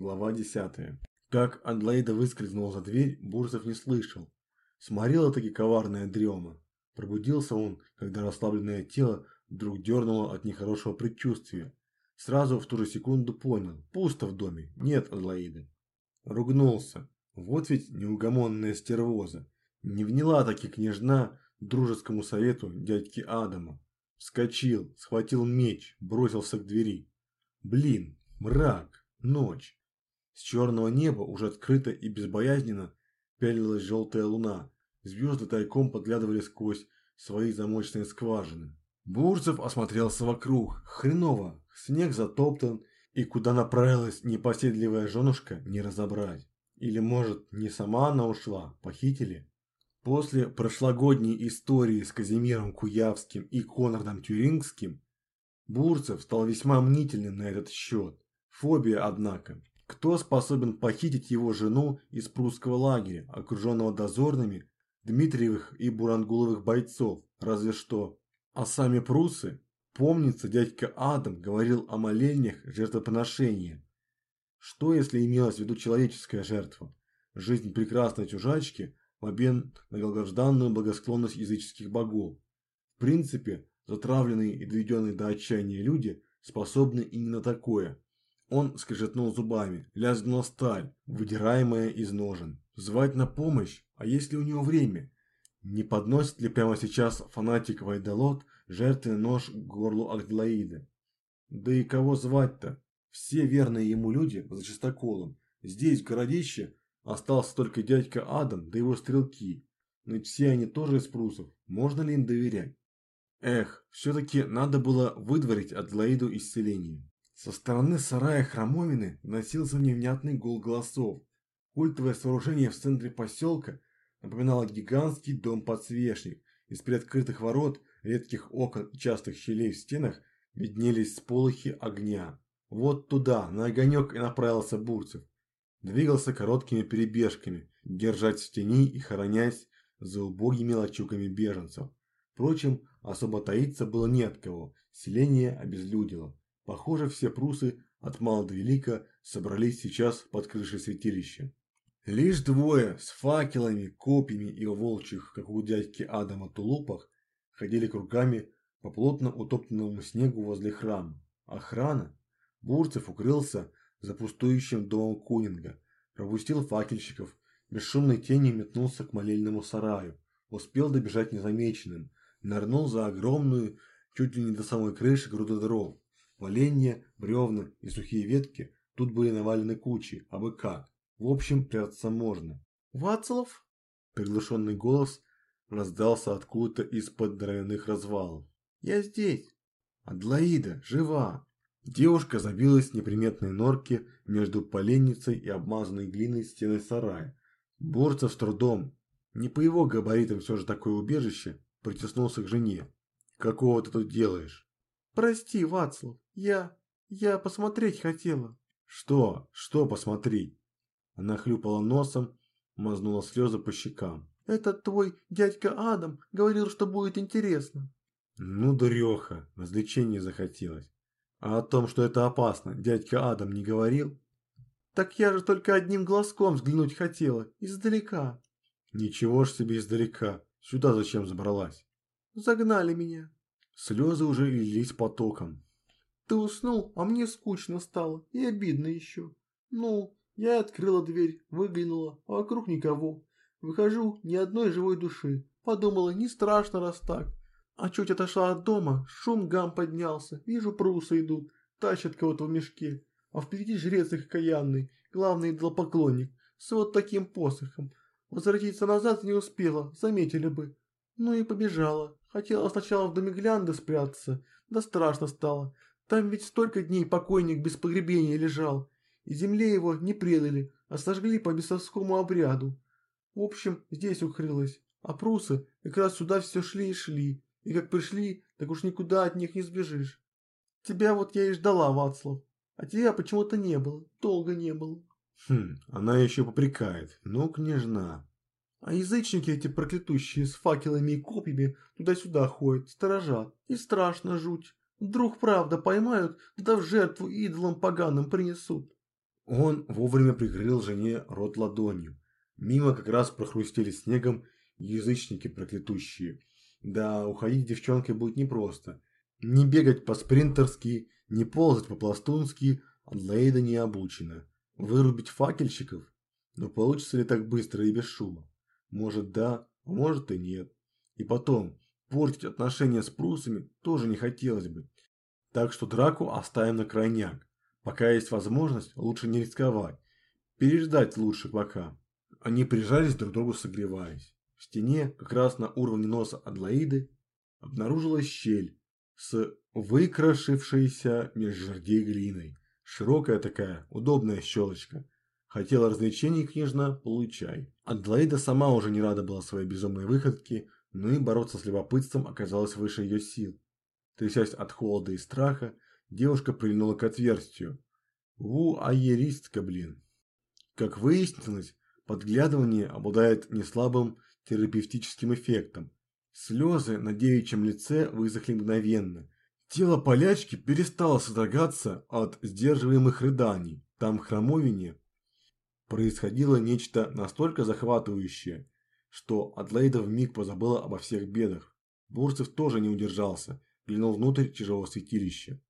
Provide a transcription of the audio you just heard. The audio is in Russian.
Глава 10. Как Адлоида выскользнула за дверь, Бурцев не слышал. Сморила таки коварная дрема. Пробудился он, когда расслабленное тело вдруг дернуло от нехорошего предчувствия. Сразу в ту же секунду понял, пусто в доме, нет Адлоиды. Ругнулся. Вот ведь неугомонная стервоза. Не вняла таки княжна дружескому совету дядьки Адама. Вскочил, схватил меч, бросился к двери. Блин, мрак, ночь. С черного неба уже открыто и безбоязненно пялилась желтая луна. Звезды тайком подглядывали сквозь свои замочные скважины. Бурцев осмотрелся вокруг. Хреново, снег затоптан, и куда направилась непоседливая женушка, не разобрать. Или, может, не сама она ушла, похитили? После прошлогодней истории с Казимиром Куявским и Конрадом Тюрингским, Бурцев стал весьма мнительным на этот счет. Фобия, однако. Кто способен похитить его жену из прусского лагеря, окруженного дозорными Дмитриевых и Бурангуловых бойцов, разве что. А сами прусы, помнится, дядька Адам говорил о молениях жертвоприношения. Что если имелась в виду человеческая жертва? Жизнь прекрасной чужачки в обмен на долгожданную благосклонность языческих богов. В принципе, затравленные и доведенные до отчаяния люди способны и не на такое. Он скрежетнул зубами, лязгнула сталь, выдираемая из ножен. Звать на помощь, а есть ли у него время? Не подносит ли прямо сейчас фанатик Вайдалот жертвенный нож к горлу Агдлаиды? Да и кого звать-то? Все верные ему люди за чистоколом. Здесь, в городище, остался только дядька Адам да его стрелки. Ведь все они тоже из прусов. Можно ли им доверять? Эх, все-таки надо было выдворить Адлаиду исцеление. Со стороны сарая Хромовины носился невнятный гул голосов. Культовое сооружение в центре поселка напоминало гигантский дом-подсвечник. Из приоткрытых ворот, редких окон и частых щелей в стенах виднелись сполохи огня. Вот туда, на огонек и направился Бурцев. Двигался короткими перебежками, держась в тени и хоронясь за убогими лачугами беженцев. Впрочем, особо таиться было не от кого, селение обезлюдило. Похоже, все прусы от мала до велика собрались сейчас под крышей святилища. Лишь двое с факелами, копьями и волчьих, как у дядьки Адама, тулупах ходили кругами по плотно утоптанному снегу возле храма. Охрана. Бурцев укрылся за пустующим домом Кунинга, пропустил факельщиков, бесшумной тенью метнулся к молельному сараю, успел добежать незамеченным, нырнул за огромную, чуть ли не до самой крыши груду дров, Поленья, бревна и сухие ветки тут были навалены кучей, а бы как. В общем, прятаться можно. «Вацлав?» Приглушенный голос раздался откуда-то из-под дровяных развалов. «Я здесь!» «Адлоида, жива!» Девушка забилась в неприметной норке между поленницей и обмазанной глиной стеной сарая. Борцев с трудом, не по его габаритам все же такое убежище, притеснулся к жене. «Какого ты тут делаешь?» Прости, Вацлав, я... я посмотреть хотела. Что? Что посмотреть? Она хлюпала носом, мазнула слезы по щекам. Этот твой дядька Адам говорил, что будет интересно. Ну, дуреха, развлечение захотелось. А о том, что это опасно, дядька Адам не говорил? Так я же только одним глазком взглянуть хотела, издалека. Ничего ж себе издалека. Сюда зачем забралась? Загнали меня. Слезы уже лились потоком. Ты уснул, а мне скучно стало и обидно еще. Ну, я открыла дверь, выглянула, а вокруг никого. Выхожу, ни одной живой души. Подумала, не страшно раз так. А чуть отошла от дома, шум гам поднялся. Вижу, прусы идут, тащат кого-то в мешке. А впереди жрец их каянный, главный идолопоклонник, с вот таким посохом. Возвратиться назад не успела, заметили бы. Ну и побежала. Хотела сначала в доме Глянды спрятаться, да страшно стало. Там ведь столько дней покойник без погребения лежал, и земле его не предали, а сожгли по бесовскому обряду. В общем, здесь укрылась, а прусы как раз сюда все шли и шли, и как пришли, так уж никуда от них не сбежишь. Тебя вот я и ждала, Вацлав, а тебя почему-то не было, долго не было. Хм, она еще попрекает. Ну, княжна, а язычники эти проклятущие с факелами и копьями туда-сюда ходят, сторожат. И страшно жуть. Вдруг правда поймают, да в жертву идолам поганым принесут. Он вовремя прикрыл жене рот ладонью. Мимо как раз прохрустели снегом язычники проклятущие. Да, уходить девчонкой будет непросто. Не бегать по-спринтерски, не ползать по-пластунски Адлейда не обучена. Вырубить факельщиков? Но получится ли так быстро и без шума? Может да, а может и нет. И потом, портить отношения с прусами тоже не хотелось бы. Так что драку оставим на крайняк. Пока есть возможность, лучше не рисковать. Переждать лучше пока. Они прижались друг к другу согреваясь. В стене, как раз на уровне носа Адлоиды, обнаружилась щель с выкрашившейся меж жердей глиной. Широкая такая, удобная щелочка. Хотела развлечений княжна, получай. Адлоида сама уже не рада была своей безумной выходке, но и бороться с любопытством оказалось выше ее сил. Трясясь от холода и страха, девушка прильнула к отверстию. Ву-аеристка, блин. Как выяснилось, подглядывание обладает неслабым терапевтическим эффектом. Слезы на девичьем лице высохли мгновенно. Тело полячки перестало содрогаться от сдерживаемых рыданий. Там хромовине происходило нечто настолько захватывающее, что Адлейда вмиг позабыла обо всех бедах. Бурцев тоже не удержался, глянул внутрь чужого святилища.